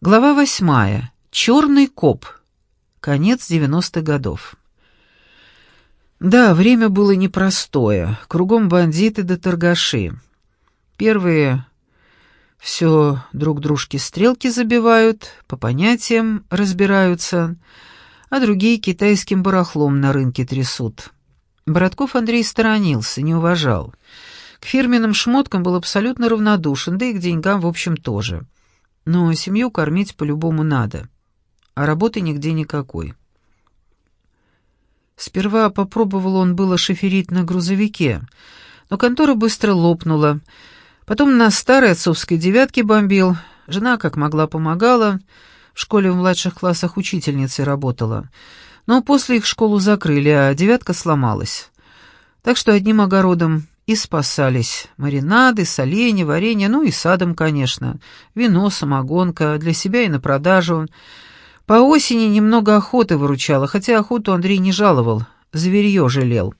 Глава восьмая. Черный коп. Конец девяностых годов. Да, время было непростое. Кругом бандиты да торгаши. Первые все друг дружке стрелки забивают, по понятиям разбираются, а другие китайским барахлом на рынке трясут. Братков Андрей сторонился, не уважал. К фирменным шмоткам был абсолютно равнодушен, да и к деньгам, в общем, тоже. Но семью кормить по-любому надо, а работы нигде никакой. Сперва попробовал он было шоферить на грузовике, но контора быстро лопнула. Потом на старой отцовской девятке бомбил, жена как могла помогала, в школе в младших классах учительницей работала. Но после их школу закрыли, а девятка сломалась. Так что одним огородом и спасались. Маринады, соленья, варенье, ну и садом, конечно. Вино, самогонка, для себя и на продажу. По осени немного охоты выручала, хотя охоту Андрей не жаловал, зверье жалел.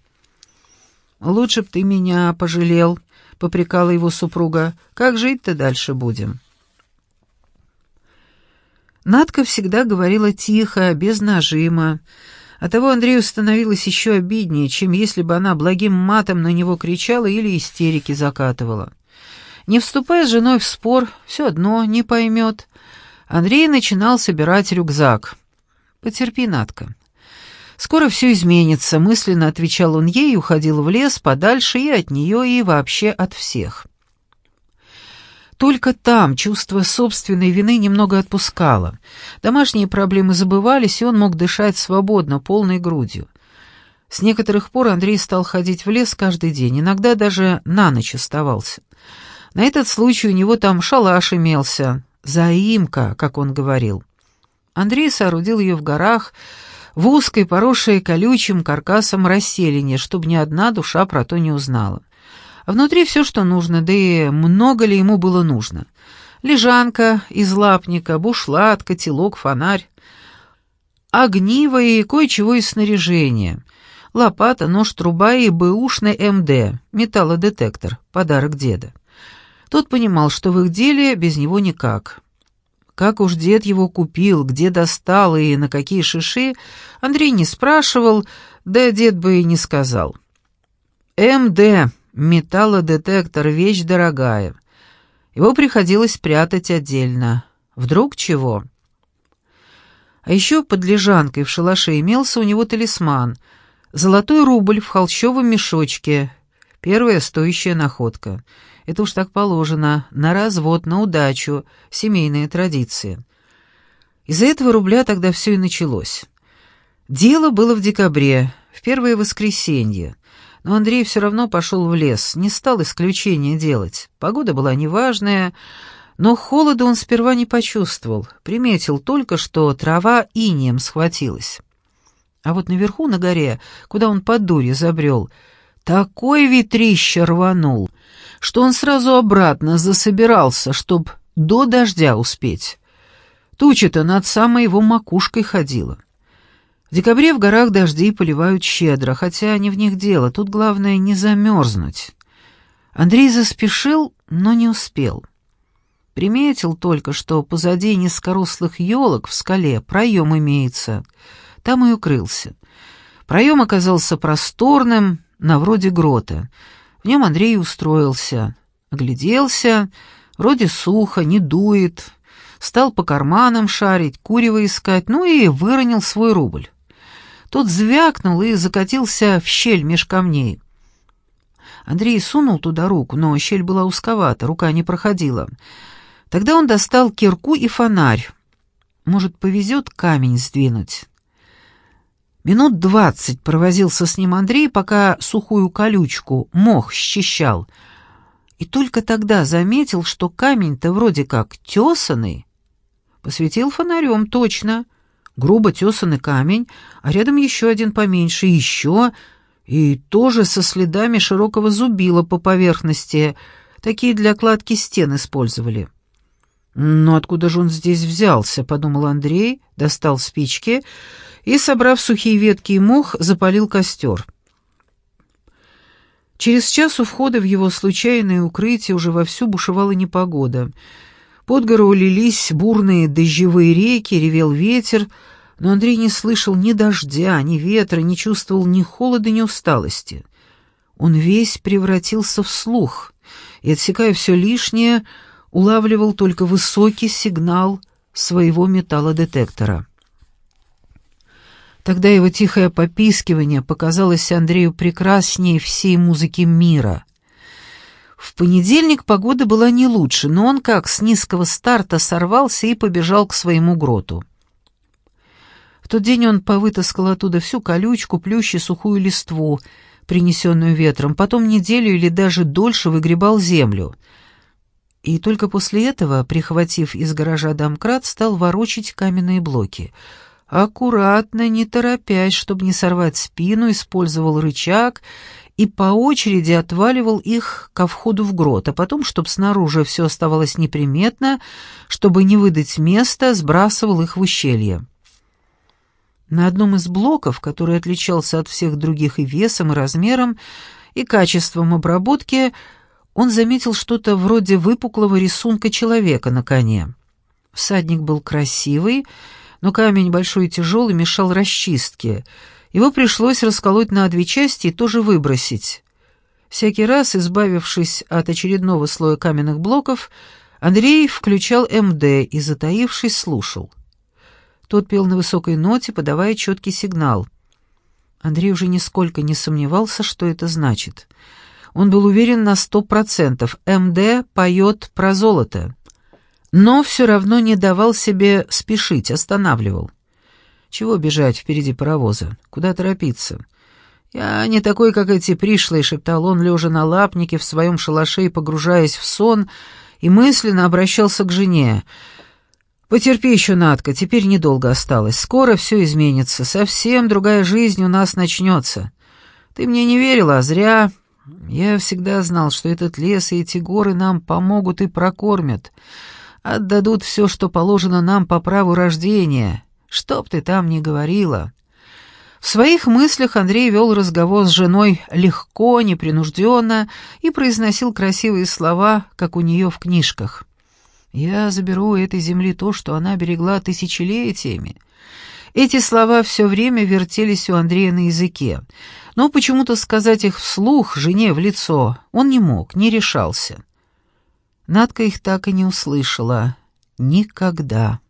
«Лучше б ты меня пожалел», — попрекала его супруга. «Как жить-то дальше будем?» Надка всегда говорила тихо, без нажима, Оттого Андрею становилось еще обиднее, чем если бы она благим матом на него кричала или истерики закатывала. Не вступая с женой в спор, все одно не поймет. Андрей начинал собирать рюкзак. «Потерпи, Надка. Скоро все изменится», — мысленно отвечал он ей уходил в лес подальше и от нее, и вообще от всех. Только там чувство собственной вины немного отпускало. Домашние проблемы забывались, и он мог дышать свободно, полной грудью. С некоторых пор Андрей стал ходить в лес каждый день, иногда даже на ночь оставался. На этот случай у него там шалаш имелся, заимка, как он говорил. Андрей соорудил ее в горах, в узкой, поросшей колючим каркасом расселине, чтобы ни одна душа про то не узнала. Внутри все, что нужно, да и много ли ему было нужно. Лежанка из лапника, бушлат, котелок, фонарь. Огниво и кое-чего из снаряжения. Лопата, нож, труба и бэушный МД, металлодетектор, подарок деда. Тот понимал, что в их деле без него никак. Как уж дед его купил, где достал и на какие шиши, Андрей не спрашивал, да дед бы и не сказал. МД Металлодетектор — вещь дорогая. Его приходилось прятать отдельно. Вдруг чего? А еще под лежанкой в шалаше имелся у него талисман. Золотой рубль в холщовом мешочке. Первая стоящая находка. Это уж так положено. На развод, на удачу. Семейная традиция. Из-за этого рубля тогда все и началось. Дело было в декабре, в первое воскресенье. Но Андрей все равно пошел в лес, не стал исключения делать. Погода была неважная, но холода он сперва не почувствовал, приметил только, что трава инеем схватилась. А вот наверху, на горе, куда он под дурью забрел, такой ветрище рванул, что он сразу обратно засобирался, чтоб до дождя успеть. Туча-то над самой его макушкой ходила. В декабре в горах дожди поливают щедро, хотя не в них дело, тут главное не замерзнуть. Андрей заспешил, но не успел. Приметил только, что позади низкорослых елок в скале проем имеется. Там и укрылся. Проем оказался просторным, на вроде грота. В нем Андрей устроился. Огляделся, вроде сухо, не дует. Стал по карманам шарить, курево искать, ну и выронил свой рубль. Тот звякнул и закатился в щель меж камней. Андрей сунул туда руку, но щель была узковата, рука не проходила. Тогда он достал кирку и фонарь. Может, повезет камень сдвинуть. Минут двадцать провозился с ним Андрей, пока сухую колючку, мох счищал. И только тогда заметил, что камень-то вроде как тесанный. Посветил фонарем, точно — грубо тесанный камень, а рядом еще один поменьше, еще, и тоже со следами широкого зубила по поверхности. Такие для кладки стен использовали. «Но откуда же он здесь взялся?» — подумал Андрей, достал спички и, собрав сухие ветки и мох, запалил костер. Через час у входа в его случайное укрытие уже вовсю бушевала непогода — Под гору лились бурные дождевые реки, ревел ветер, но Андрей не слышал ни дождя, ни ветра, не чувствовал ни холода, ни усталости. Он весь превратился в слух, и, отсекая все лишнее, улавливал только высокий сигнал своего металлодетектора. Тогда его тихое попискивание показалось Андрею прекраснее всей музыки мира. В понедельник погода была не лучше, но он как с низкого старта сорвался и побежал к своему гроту. В тот день он повытаскал оттуда всю колючку, плющ и сухую листву, принесенную ветром, потом неделю или даже дольше выгребал землю. И только после этого, прихватив из гаража домкрат, стал ворочить каменные блоки — аккуратно, не торопясь, чтобы не сорвать спину, использовал рычаг и по очереди отваливал их ко входу в грот, а потом, чтобы снаружи все оставалось неприметно, чтобы не выдать места, сбрасывал их в ущелье. На одном из блоков, который отличался от всех других и весом, и размером, и качеством обработки, он заметил что-то вроде выпуклого рисунка человека на коне. Всадник был красивый, но камень большой и тяжелый мешал расчистке. Его пришлось расколоть на две части и тоже выбросить. Всякий раз, избавившись от очередного слоя каменных блоков, Андрей включал МД и, затаившись, слушал. Тот пел на высокой ноте, подавая четкий сигнал. Андрей уже нисколько не сомневался, что это значит. Он был уверен на сто процентов. МД поет про золото но все равно не давал себе спешить, останавливал. Чего бежать впереди паровоза? Куда торопиться? «Я не такой, как эти пришлые», — шептал он, лежа на лапнике в своем шалаше и погружаясь в сон, и мысленно обращался к жене. «Потерпи еще, Надка, теперь недолго осталось. Скоро все изменится. Совсем другая жизнь у нас начнется. Ты мне не верила, а зря. Я всегда знал, что этот лес и эти горы нам помогут и прокормят» отдадут все, что положено нам по праву рождения, чтоб ты там ни говорила». В своих мыслях Андрей вел разговор с женой легко, непринужденно и произносил красивые слова, как у нее в книжках. «Я заберу у этой земли то, что она берегла тысячелетиями». Эти слова все время вертелись у Андрея на языке, но почему-то сказать их вслух, жене в лицо, он не мог, не решался. Надка их так и не услышала. Никогда.